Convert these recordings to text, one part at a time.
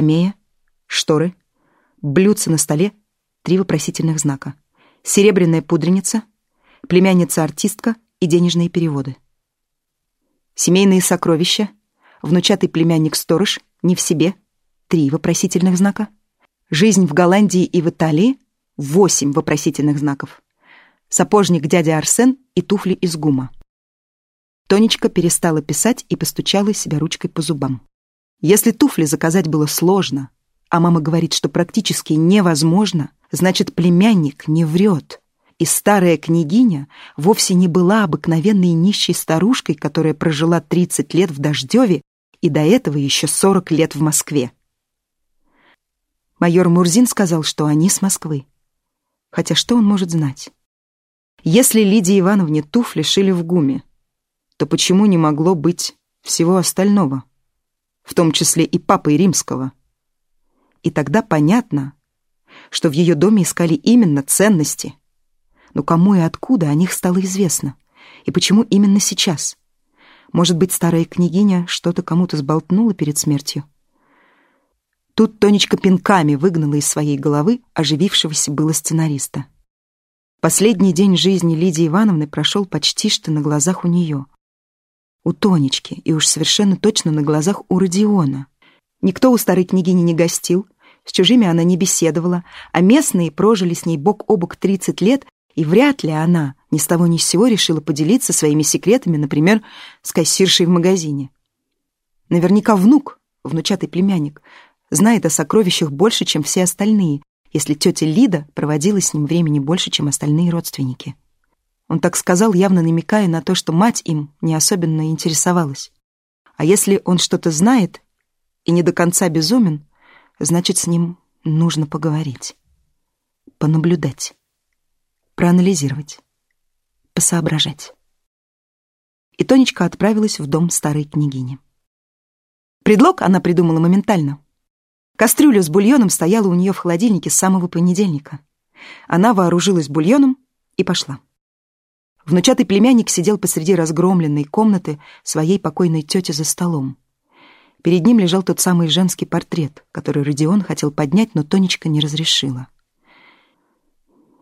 Камея, шторы, блюдце на столе, три вопросительных знака. Серебряная пудреница, племянница-артистка и денежные переводы. Семейные сокровища, внучатый племянник-сторож, не в себе, три вопросительных знака. Жизнь в Голландии и в Италии, восемь вопросительных знаков. Сапожник дядя Арсен и туфли из гума. Тонечка перестала писать и постучала себя ручкой по зубам. Если туфли заказать было сложно, а мама говорит, что практически невозможно, значит, племянник не врет. И старая княгиня вовсе не была обыкновенной нищей старушкой, которая прожила 30 лет в Дождеве и до этого еще 40 лет в Москве. Майор Мурзин сказал, что они с Москвы. Хотя что он может знать? Если Лидии Ивановне туфли шили в гуме, то почему не могло быть всего остального? в том числе и папой римского. И тогда понятно, что в ее доме искали именно ценности. Но кому и откуда о них стало известно? И почему именно сейчас? Может быть, старая княгиня что-то кому-то сболтнула перед смертью? Тут Тонечка пинками выгнала из своей головы оживившегося было сценариста. Последний день жизни Лидии Ивановны прошел почти что на глазах у нее — у Тонечки и уж совершенно точно на глазах у Родиона. Никто у старой княгини не гостил, с чужими она не беседовала, а местные прожили с ней бок о бок 30 лет, и вряд ли она ни с того ни с сего решила поделиться своими секретами, например, с кассиршей в магазине. Наверняка внук, внучатый племянник, знает о сокровищах больше, чем все остальные, если тетя Лида проводила с ним времени больше, чем остальные родственники. Он так сказал, явно намекая на то, что мать им не особенно интересовалась. А если он что-то знает и не до конца безумен, значит, с ним нужно поговорить, понаблюдать, проанализировать, посоображать. И Тонечка отправилась в дом старой княгини. Предлог она придумала моментально. Кастрюля с бульоном стояла у нее в холодильнике с самого понедельника. Она вооружилась бульоном и пошла. Внучатый племянник сидел посреди разгромленной комнаты своей покойной тети за столом. Перед ним лежал тот самый женский портрет, который Родион хотел поднять, но Тонечка не разрешила.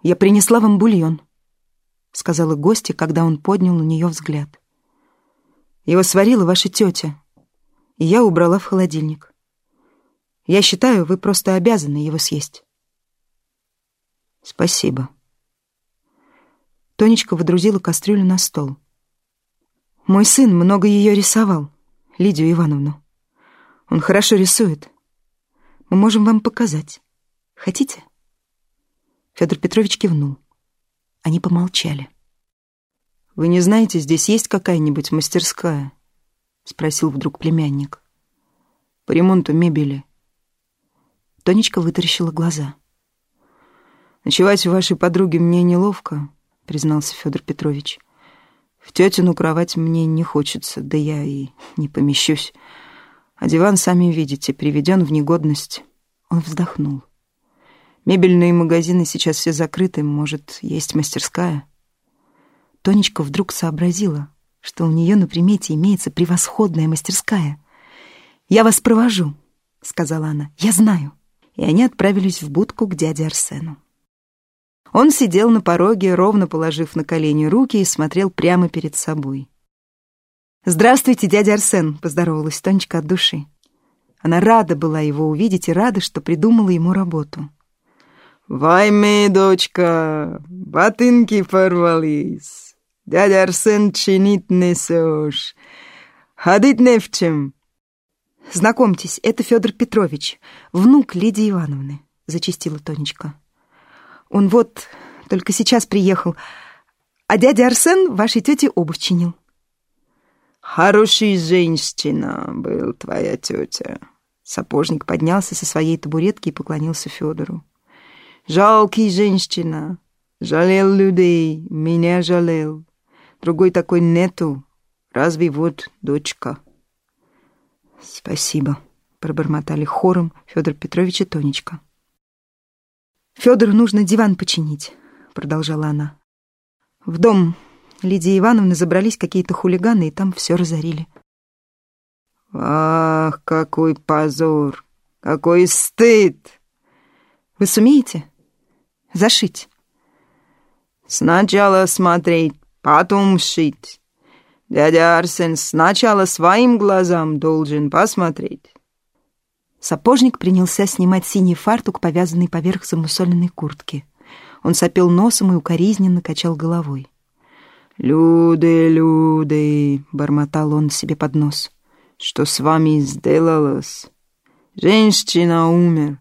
«Я принесла вам бульон», — сказала гостья, когда он поднял на нее взгляд. «Его сварила ваша тетя, и я убрала в холодильник. Я считаю, вы просто обязаны его съесть». «Спасибо», Тонечка водрузила кастрюлю на стол. «Мой сын много ее рисовал, Лидию Ивановну. Он хорошо рисует. Мы можем вам показать. Хотите?» Федор Петрович кивнул. Они помолчали. «Вы не знаете, здесь есть какая-нибудь мастерская?» — спросил вдруг племянник. «По ремонту мебели». Тонечка вытаращила глаза. «Ночевать у вашей подруги мне неловко признался Федор Петрович. В тетину кровать мне не хочется, да я и не помещусь. А диван, сами видите, приведен в негодность. Он вздохнул. Мебельные магазины сейчас все закрыты, может, есть мастерская? Тонечка вдруг сообразила, что у нее на примете имеется превосходная мастерская. «Я вас провожу», — сказала она, — «я знаю». И они отправились в будку к дяде Арсену. Он сидел на пороге, ровно положив на колени руки и смотрел прямо перед собой. «Здравствуйте, дядя Арсен», — поздоровалась Тонечка от души. Она рада была его увидеть и рада, что придумала ему работу. «Вайме, дочка, ботинки порвались. Дядя Арсен чинить несешь. Ходить не в чем». «Знакомьтесь, это Федор Петрович, внук Лидии Ивановны», — зачистила Тонечка. Он вот только сейчас приехал. А дядя Арсен вашей тете обувь чинил. Хорошая женщина был твоя тетя. Сапожник поднялся со своей табуретки и поклонился Федору. Жалкий женщина. Жалел людей, меня жалел. Другой такой нету. Разве вот дочка? Спасибо, пробормотали хором Федор Петрович и Тонечка. Федору нужно диван починить, продолжала она. В дом Лидии Ивановны забрались какие-то хулиганы и там все разорили. Ах, какой позор! Какой стыд! Вы сумеете зашить? Сначала смотреть, потом шить. Дядя Арсен сначала своим глазам должен посмотреть. Сапожник принялся снимать синий фартук, повязанный поверх замусоленной куртки. Он сопел носом и укоризненно качал головой. «Люди, люди!» — бормотал он себе под нос. «Что с вами сделалось? Женщина умер.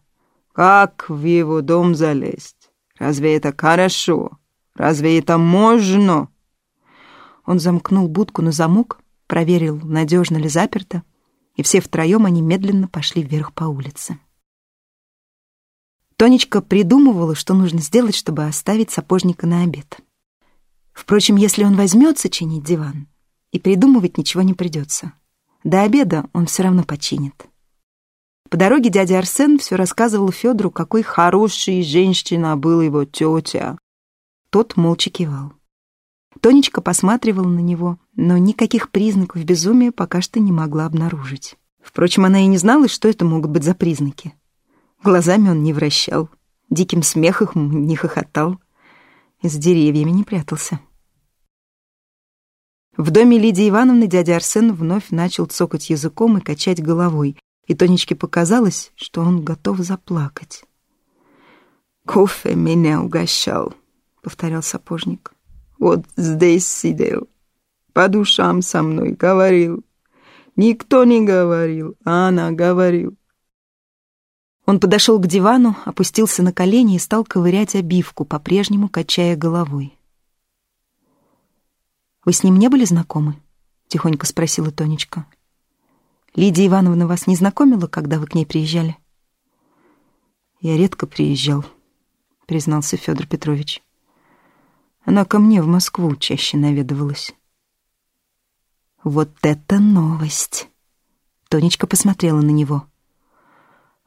Как в его дом залезть? Разве это хорошо? Разве это можно?» Он замкнул будку на замок, проверил, надежно ли заперто, и все втроем они медленно пошли вверх по улице. Тонечка придумывала, что нужно сделать, чтобы оставить сапожника на обед. Впрочем, если он возьмется чинить диван, и придумывать ничего не придется. До обеда он все равно починит. По дороге дядя Арсен все рассказывал Федору, какой хорошей женщина была его тетя. Тот молча кивал. Тонечка посматривала на него, но никаких признаков безумия пока что не могла обнаружить. Впрочем, она и не знала, что это могут быть за признаки. Глазами он не вращал, диким смехом не хохотал, за деревьями не прятался. В доме Лидии Ивановны дядя Арсен вновь начал цокать языком и качать головой, и Тонечке показалось, что он готов заплакать. «Кофе меня угощал», — повторял сапожник. «Вот здесь сидел, по душам со мной говорил. Никто не говорил, а она говорил. Он подошел к дивану, опустился на колени и стал ковырять обивку, по-прежнему качая головой. «Вы с ним не были знакомы?» — тихонько спросила Тонечка. «Лидия Ивановна вас не знакомила, когда вы к ней приезжали?» «Я редко приезжал», — признался Федор Петрович. «Она ко мне в Москву чаще наведывалась». «Вот это новость!» Тонечка посмотрела на него.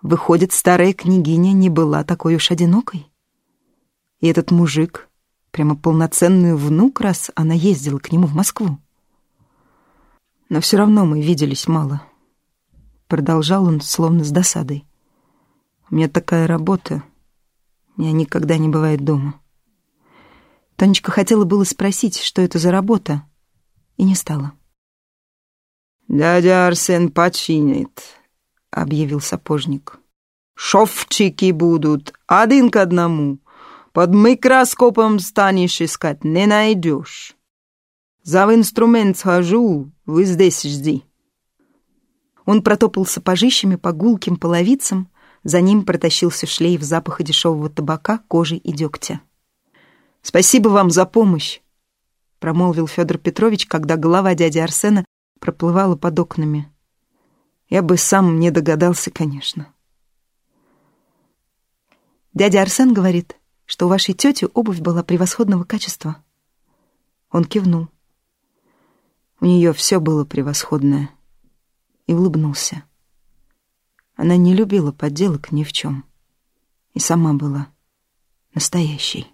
Выходит, старая княгиня не была такой уж одинокой. И этот мужик, прямо полноценный внук, раз она ездила к нему в Москву. Но все равно мы виделись мало. Продолжал он, словно с досадой. У меня такая работа. Я никогда не бывает дома. Тонечка хотела было спросить, что это за работа, и не стала. «Дядя Арсен починит», — объявил сапожник. «Шовчики будут один к одному. Под микроскопом станешь искать, не найдешь. За инструмент схожу, вы здесь жди». Он протопал сапожищами по гулким половицам, за ним протащился шлейф запаха дешевого табака, кожи и дегтя. «Спасибо вам за помощь», — промолвил Федор Петрович, когда голова дяди Арсена проплывала под окнами. Я бы сам не догадался, конечно. Дядя Арсен говорит, что у вашей тети обувь была превосходного качества. Он кивнул. У нее все было превосходное. И улыбнулся. Она не любила подделок ни в чем. И сама была настоящей.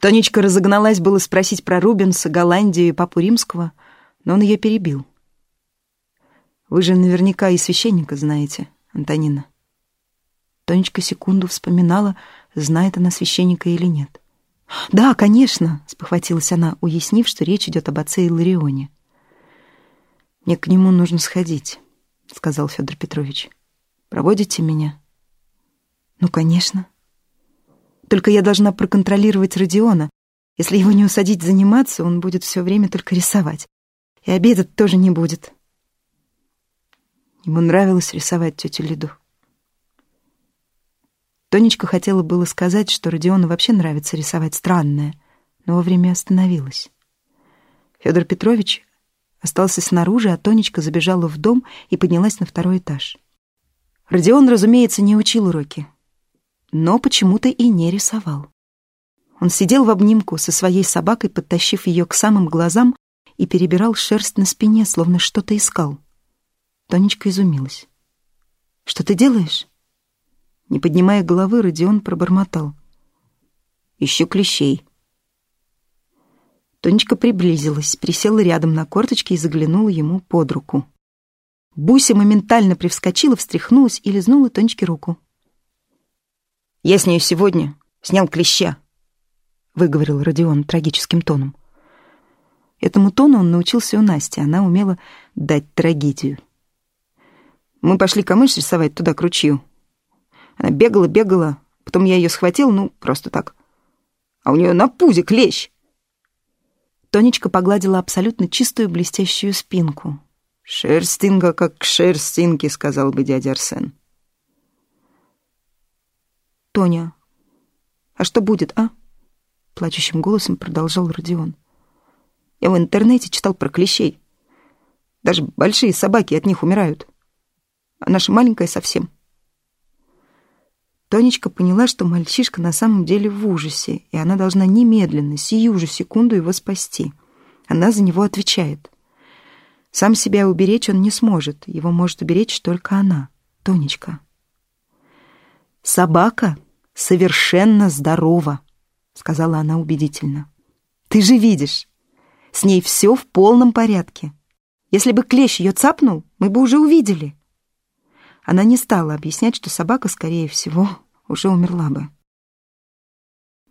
Тонечка разогналась было спросить про Рубенса, Голландию и Папу Римского, но он ее перебил. Вы же наверняка и священника знаете, Антонина. Тонечка секунду вспоминала, знает она священника или нет. «Да, конечно», — спохватилась она, уяснив, что речь идет об отце Иларионе. «Мне к нему нужно сходить», — сказал Федор Петрович. «Проводите меня?» «Ну, конечно. Только я должна проконтролировать Родиона. Если его не усадить заниматься, он будет все время только рисовать. И обедать тоже не будет». Ему нравилось рисовать тетю Лиду. Тонечка хотела было сказать, что Родиону вообще нравится рисовать странное, но вовремя остановилась. Федор Петрович остался снаружи, а Тонечка забежала в дом и поднялась на второй этаж. Родион, разумеется, не учил уроки, но почему-то и не рисовал. Он сидел в обнимку со своей собакой, подтащив ее к самым глазам, и перебирал шерсть на спине, словно что-то искал. Тонечка изумилась. «Что ты делаешь?» Не поднимая головы, Родион пробормотал. «Ищу клещей». Тонечка приблизилась, присела рядом на корточки и заглянула ему под руку. Буся моментально привскочила, встряхнулась и лизнула Тонечке руку. «Я с нею сегодня снял клеща», — выговорил Родион трагическим тоном. Этому тону он научился у Насти, она умела дать трагедию. Мы пошли камыш рисовать туда, к ручью. Она бегала, бегала, потом я ее схватил, ну, просто так. А у нее на пузе клещ. Тонечка погладила абсолютно чистую блестящую спинку. «Шерстинка, как к шерстинке», — сказал бы дядя Арсен. «Тоня, а что будет, а?» — плачущим голосом продолжал Родион. «Я в интернете читал про клещей. Даже большие собаки от них умирают а наша маленькая совсем. Тонечка поняла, что мальчишка на самом деле в ужасе, и она должна немедленно, сию же секунду его спасти. Она за него отвечает. Сам себя уберечь он не сможет, его может уберечь только она, Тонечка. «Собака совершенно здорова», — сказала она убедительно. «Ты же видишь, с ней все в полном порядке. Если бы клещ ее цапнул, мы бы уже увидели». Она не стала объяснять, что собака, скорее всего, уже умерла бы.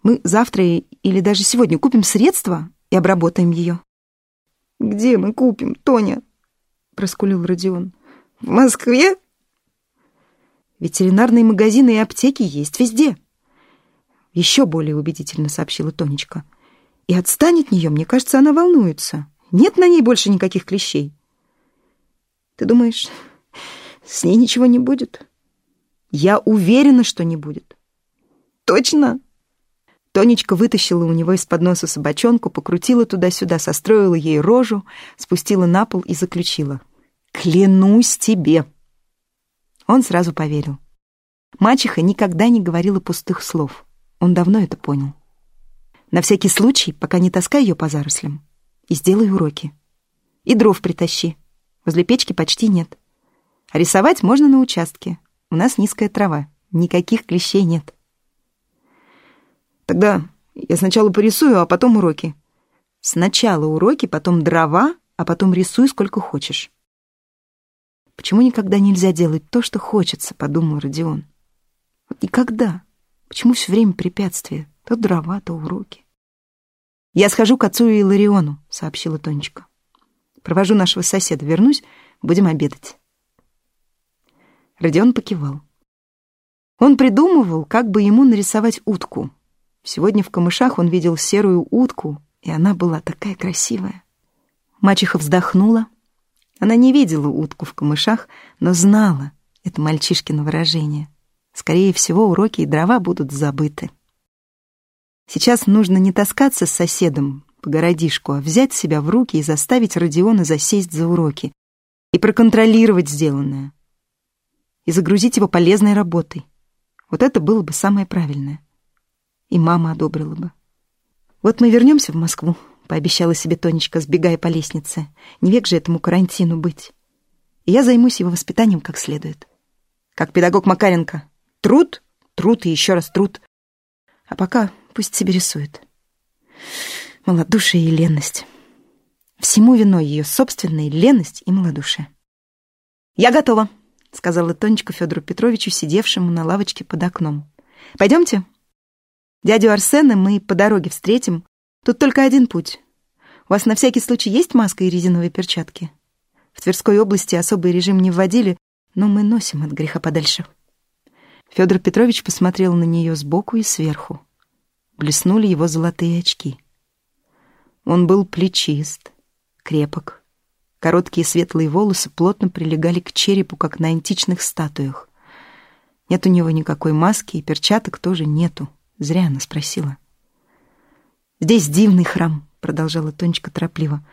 Мы завтра или даже сегодня купим средства и обработаем ее. «Где мы купим, Тоня?» — проскулил Родион. «В Москве?» «Ветеринарные магазины и аптеки есть везде», — еще более убедительно сообщила Тонечка. «И отстань от нее, мне кажется, она волнуется. Нет на ней больше никаких клещей». «Ты думаешь, с ней ничего не будет. Я уверена, что не будет. Точно? Тонечка вытащила у него из-под носа собачонку, покрутила туда-сюда, состроила ей рожу, спустила на пол и заключила. «Клянусь тебе!» Он сразу поверил. Мачеха никогда не говорила пустых слов. Он давно это понял. На всякий случай, пока не таскай ее по зарослям, и сделай уроки. И дров притащи. Возле печки почти нет. А рисовать можно на участке. У нас низкая трава, никаких клещей нет. Тогда я сначала порисую, а потом уроки. Сначала уроки, потом дрова, а потом рисуй сколько хочешь. Почему никогда нельзя делать то, что хочется, подумал Родион. Вот никогда. Почему все время препятствия? То дрова, то уроки. «Я схожу к отцу и Лариону», — сообщила Тонечка. «Провожу нашего соседа, вернусь, будем обедать». Родион покивал. Он придумывал, как бы ему нарисовать утку. Сегодня в камышах он видел серую утку, и она была такая красивая. Мачеха вздохнула. Она не видела утку в камышах, но знала это мальчишкино выражение. Скорее всего, уроки и дрова будут забыты. Сейчас нужно не таскаться с соседом по городишку, а взять себя в руки и заставить Родиона засесть за уроки и проконтролировать сделанное и загрузить его полезной работой. Вот это было бы самое правильное. И мама одобрила бы. «Вот мы вернемся в Москву», — пообещала себе Тонечка, сбегая по лестнице. «Не век же этому карантину быть. И я займусь его воспитанием как следует. Как педагог Макаренко. Труд, труд и еще раз труд. А пока пусть себе рисует. Малодушие и ленность. Всему виной ее собственная леность и малодушие. «Я готова», — сказала Тонечка Федору Петровичу, сидевшему на лавочке под окном. «Пойдемте. Дядю Арсена мы по дороге встретим. Тут только один путь. У вас на всякий случай есть маска и резиновые перчатки? В Тверской области особый режим не вводили, но мы носим от греха подальше». Федор Петрович посмотрел на нее сбоку и сверху. Блеснули его золотые очки. Он был плечист, крепок, Короткие светлые волосы плотно прилегали к черепу, как на античных статуях. Нет у него никакой маски, и перчаток тоже нету. Зря она спросила. «Здесь дивный храм», — продолжала Тонечка торопливо.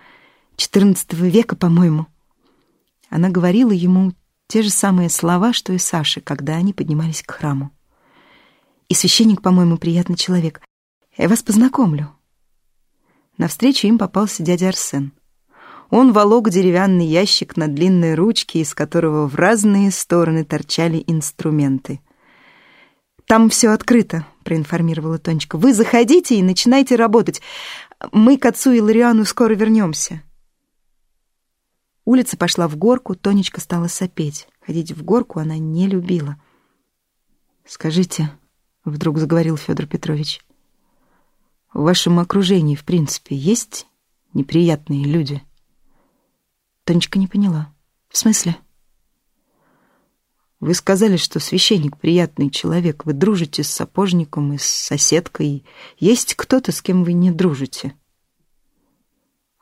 «Четырнадцатого века, по-моему». Она говорила ему те же самые слова, что и Саше, когда они поднимались к храму. «И священник, по-моему, приятный человек. Я вас познакомлю». Навстречу им попался дядя Арсен — Он волок деревянный ящик на длинной ручке, из которого в разные стороны торчали инструменты. «Там все открыто», — проинформировала Тонечка. «Вы заходите и начинайте работать. Мы к отцу и Лариану скоро вернемся». Улица пошла в горку, Тонечка стала сопеть. Ходить в горку она не любила. «Скажите», — вдруг заговорил Федор Петрович, «в вашем окружении, в принципе, есть неприятные люди?» Тонечка не поняла. «В смысле?» «Вы сказали, что священник приятный человек. Вы дружите с сапожником и с соседкой. Есть кто-то, с кем вы не дружите?»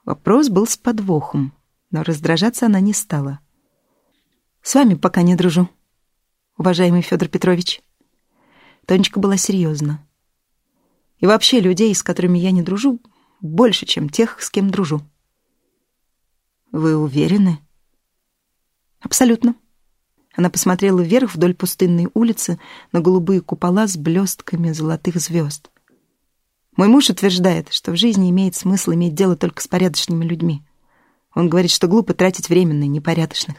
Вопрос был с подвохом, но раздражаться она не стала. «С вами пока не дружу, уважаемый Федор Петрович». Тонечка была серьезна. «И вообще людей, с которыми я не дружу, больше, чем тех, с кем дружу». «Вы уверены?» «Абсолютно». Она посмотрела вверх вдоль пустынной улицы на голубые купола с блестками золотых звезд. «Мой муж утверждает, что в жизни имеет смысл иметь дело только с порядочными людьми. Он говорит, что глупо тратить время на непорядочных».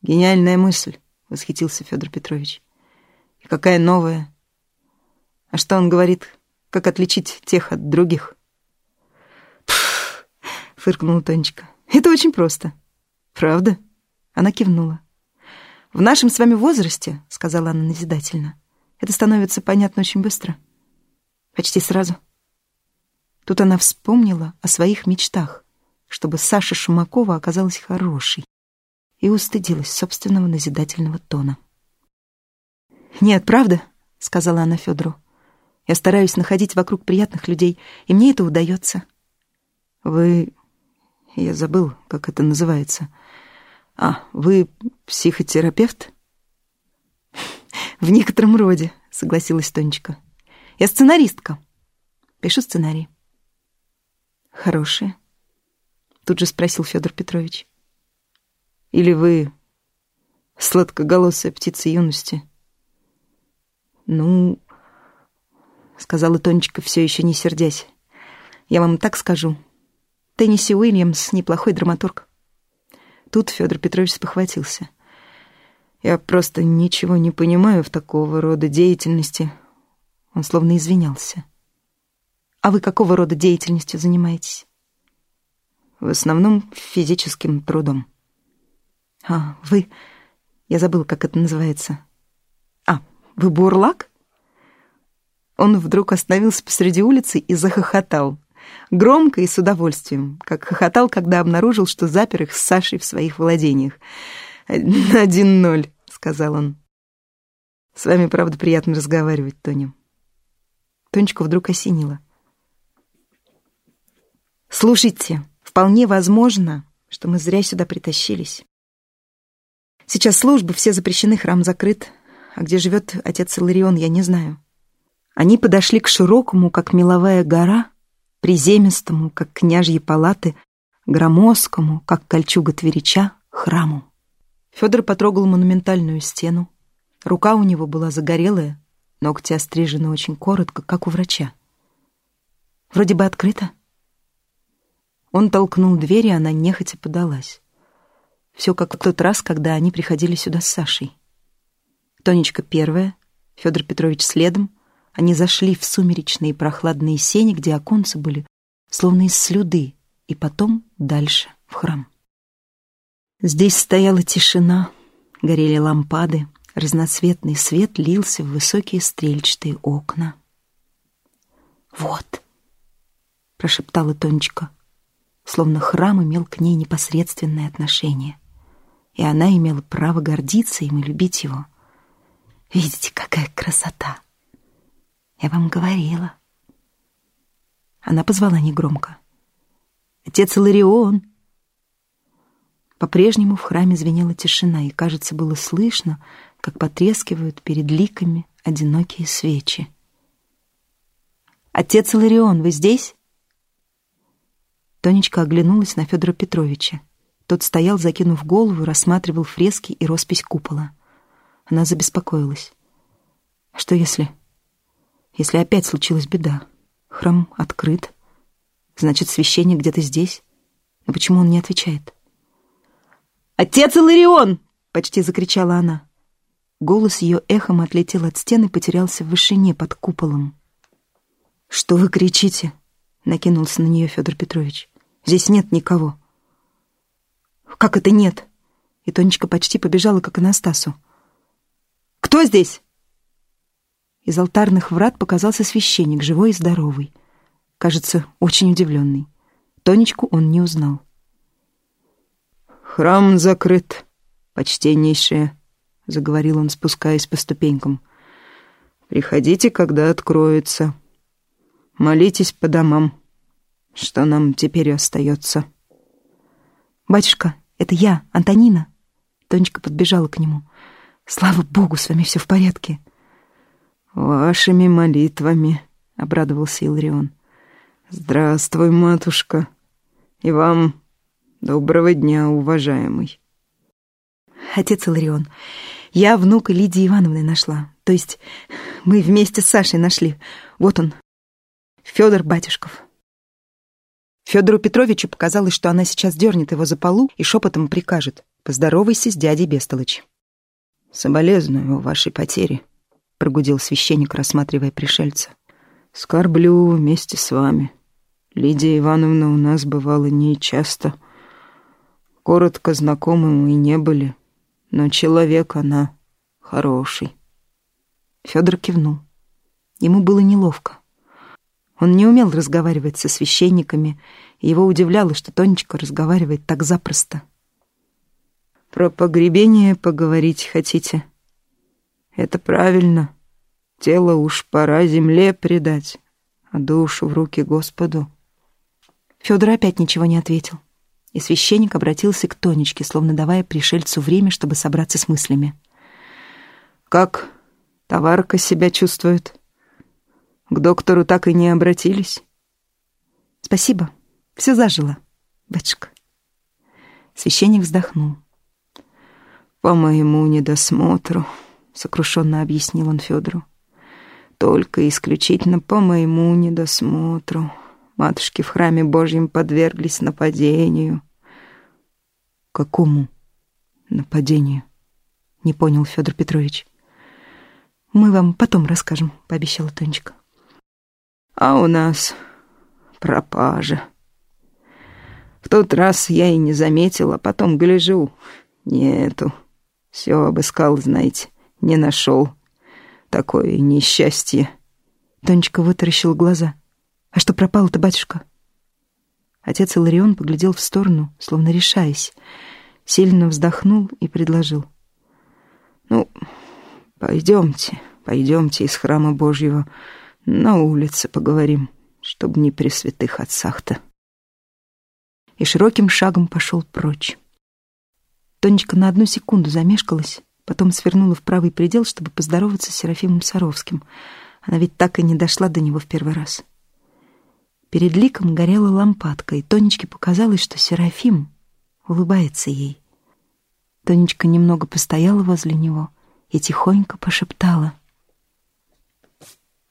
«Гениальная мысль», — восхитился Федор Петрович. «И какая новая? А что он говорит, как отличить тех от других?» «Пф!» — фыркнула Тонечка. Это очень просто. Правда? Она кивнула. В нашем с вами возрасте, сказала она назидательно, это становится понятно очень быстро. Почти сразу. Тут она вспомнила о своих мечтах, чтобы Саша Шумакова оказалась хорошей, и устыдилась собственного назидательного тона. «Нет, правда?» — сказала она Федору. «Я стараюсь находить вокруг приятных людей, и мне это удается». «Вы я забыл, как это называется. А, вы психотерапевт? В некотором роде, согласилась Тонечка. Я сценаристка. Пишу сценарий. Хорошие. Тут же спросил Федор Петрович. Или вы сладкоголосая птица юности? Ну, сказала Тонечка, все еще не сердясь. Я вам так скажу. Тенниси Уильямс — неплохой драматург. Тут Федор Петрович спохватился. Я просто ничего не понимаю в такого рода деятельности. Он словно извинялся. А вы какого рода деятельностью занимаетесь? В основном физическим трудом. А, вы... Я забыл, как это называется. А, вы бурлак? Он вдруг остановился посреди улицы и захохотал. Громко и с удовольствием, как хохотал, когда обнаружил, что запер их с Сашей в своих владениях. «Один ноль», — сказал он. «С вами, правда, приятно разговаривать, Тоня». Тонечку вдруг осенило. «Слушайте, вполне возможно, что мы зря сюда притащились. Сейчас службы, все запрещены, храм закрыт. А где живет отец Иларион, я не знаю». Они подошли к широкому, как меловая гора, приземистому, как княжьи палаты, громоздкому, как кольчуга Тверича, храму. Федор потрогал монументальную стену. Рука у него была загорелая, ногти острижены очень коротко, как у врача. Вроде бы открыто. Он толкнул дверь, и она нехотя подалась. Все как в тот раз, когда они приходили сюда с Сашей. Тонечка первая, Федор Петрович следом, они зашли в сумеречные прохладные сени, где оконцы были словно из слюды, и потом дальше, в храм. Здесь стояла тишина, горели лампады, разноцветный свет лился в высокие стрельчатые окна. «Вот», — прошептала Тонечка, словно храм имел к ней непосредственное отношение, и она имела право гордиться им и любить его. «Видите, какая красота!» Я вам говорила. Она позвала негромко. Отец Иларион. По-прежнему в храме звенела тишина, и, кажется, было слышно, как потрескивают перед ликами одинокие свечи. «Отец Иларион, вы здесь?» Тонечка оглянулась на Федора Петровича. Тот стоял, закинув голову, рассматривал фрески и роспись купола. Она забеспокоилась. «Что если...» Если опять случилась беда, храм открыт, значит, священник где-то здесь. Но почему он не отвечает? «Отец Иларион!» — почти закричала она. Голос ее эхом отлетел от стены и потерялся в вышине под куполом. «Что вы кричите?» — накинулся на нее Федор Петрович. «Здесь нет никого». «Как это нет?» И Тонечка почти побежала к Анастасу. «Кто здесь?» Из алтарных врат показался священник, живой и здоровый. Кажется, очень удивленный. Тонечку он не узнал. «Храм закрыт, почтеннейшее», — заговорил он, спускаясь по ступенькам. «Приходите, когда откроется. Молитесь по домам. Что нам теперь остается?» «Батюшка, это я, Антонина». Тонечка подбежала к нему. «Слава Богу, с вами все в порядке». «Вашими молитвами», — обрадовался Иларион. «Здравствуй, матушка, и вам доброго дня, уважаемый». Отец Иларион, я внука Лидии Ивановны нашла. То есть мы вместе с Сашей нашли. Вот он, Федор Батюшков. Федору Петровичу показалось, что она сейчас дернет его за полу и шепотом прикажет «Поздоровайся с дядей Бестолыч». «Соболезную вашей потере», — прогудел священник, рассматривая пришельца. «Скорблю вместе с вами». Лидия Ивановна у нас бывала нечасто. Коротко знакомы мы не были, но человек она хороший. Федор кивнул. Ему было неловко. Он не умел разговаривать со священниками, и его удивляло, что Тонечка разговаривает так запросто. «Про погребение поговорить хотите?» «Это правильно. Тело уж пора земле предать, а душу в руки Господу». Федор опять ничего не ответил. И священник обратился к Тонечке, словно давая пришельцу время, чтобы собраться с мыслями. «Как товарка себя чувствует? К доктору так и не обратились?» «Спасибо. Все зажило, батюшка». Священник вздохнул. «По моему недосмотру», — сокрушенно объяснил он Федору. «Только исключительно по моему недосмотру». Матушки в храме Божьем подверглись нападению. Какому нападению? Не понял Федор Петрович. Мы вам потом расскажем, пообещала Тонечка. А у нас пропажа. В тот раз я и не заметила, потом гляжу. Нету. Все обыскал, знаете, не нашел. Такое несчастье. Тонечка вытаращила глаза. «А что пропало-то, батюшка?» Отец Иларион поглядел в сторону, словно решаясь, сильно вздохнул и предложил. «Ну, пойдемте, пойдемте из храма Божьего на улице поговорим, чтобы не при святых отцах-то». И широким шагом пошел прочь. Тонечка на одну секунду замешкалась, потом свернула в правый предел, чтобы поздороваться с Серафимом Саровским. Она ведь так и не дошла до него в первый раз. Перед ликом горела лампадка, и Тонечке показалось, что Серафим улыбается ей. Тонечка немного постояла возле него и тихонько пошептала.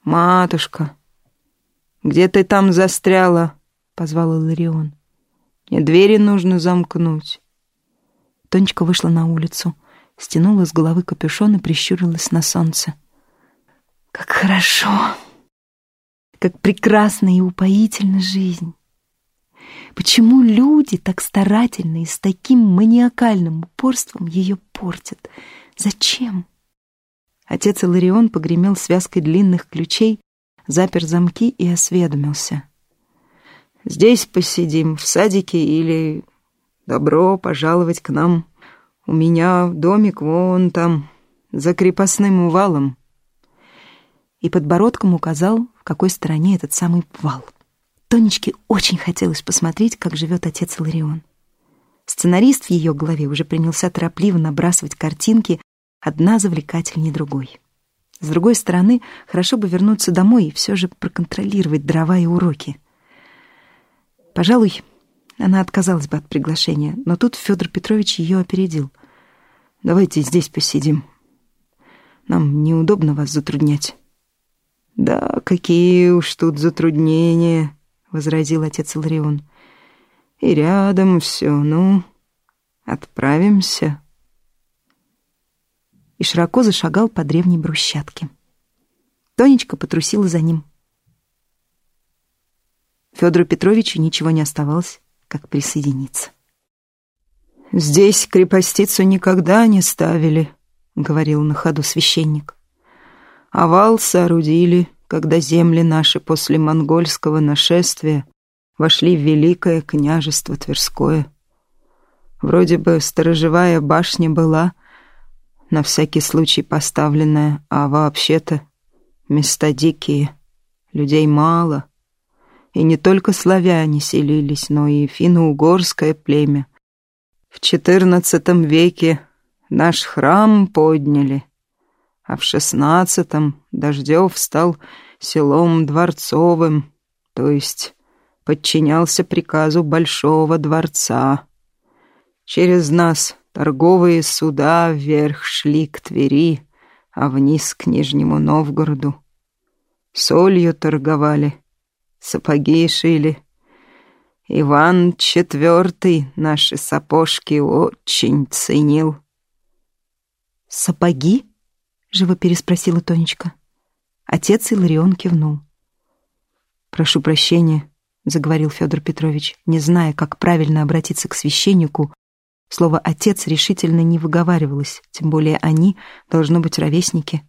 «Матушка, где ты там застряла?» — позвал Иларион. «Мне двери нужно замкнуть». Тонечка вышла на улицу, стянула с головы капюшон и прищурилась на солнце. «Как хорошо!» как прекрасна и упоительна жизнь. Почему люди так старательно и с таким маниакальным упорством ее портят? Зачем? Отец Иларион погремел связкой длинных ключей, запер замки и осведомился. «Здесь посидим, в садике, или добро пожаловать к нам. У меня домик вон там, за крепостным увалом». И подбородком указал какой стороне этот самый вал. Тонечке очень хотелось посмотреть, как живет отец Ларион. Сценарист в ее голове уже принялся торопливо набрасывать картинки, одна завлекательнее другой. С другой стороны, хорошо бы вернуться домой и все же проконтролировать дрова и уроки. Пожалуй, она отказалась бы от приглашения, но тут Федор Петрович ее опередил. «Давайте здесь посидим. Нам неудобно вас затруднять». «Да, какие уж тут затруднения», — возразил отец Иларион. И рядом все, ну, отправимся. И широко зашагал по древней брусчатке. Тонечка потрусила за ним. Федору Петровичу ничего не оставалось, как присоединиться. «Здесь крепостицу никогда не ставили», — говорил на ходу священник. «Овал соорудили, когда земли наши после монгольского нашествия вошли в Великое княжество Тверское. Вроде бы сторожевая башня была, на всякий случай поставленная, а вообще-то места дикие, людей мало. И не только славяне селились, но и финно-угорское племя. В XIV веке наш храм подняли, а в XVI Дождев стал селом дворцовым, то есть подчинялся приказу Большого дворца. Через нас торговые суда вверх шли к Твери, а вниз к Нижнему Новгороду. Солью торговали, сапоги шили. Иван IV наши сапожки очень ценил. «Сапоги?» — живо переспросила Тонечка. Отец Иларион кивнул. «Прошу прощения», — заговорил Федор Петрович, не зная, как правильно обратиться к священнику. Слово «отец» решительно не выговаривалось, тем более они должны быть ровесники.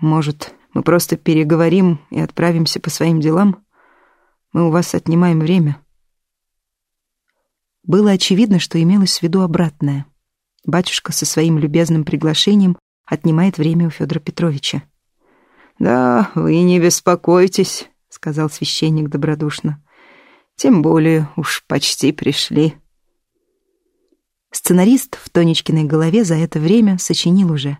«Может, мы просто переговорим и отправимся по своим делам? Мы у вас отнимаем время». Было очевидно, что имелось в виду обратное. Батюшка со своим любезным приглашением отнимает время у Федора Петровича. «Да, вы не беспокойтесь», — сказал священник добродушно. «Тем более уж почти пришли». Сценарист в Тонечкиной голове за это время сочинил уже.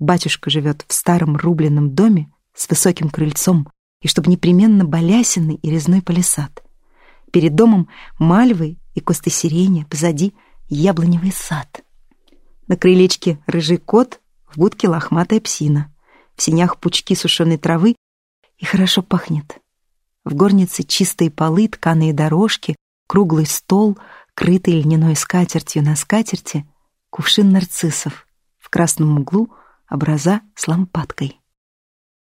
Батюшка живет в старом рубленном доме с высоким крыльцом, и чтобы непременно балясиный и резной палисад. Перед домом мальвы и кусты сирени, позади яблоневый сад. На крылечке рыжий кот, в будке лохматая псина. В синях пучки сушеной травы и хорошо пахнет. В горнице чистые полы, тканые дорожки, круглый стол, крытый льняной скатертью на скатерти, кувшин нарциссов, в красном углу образа с лампадкой.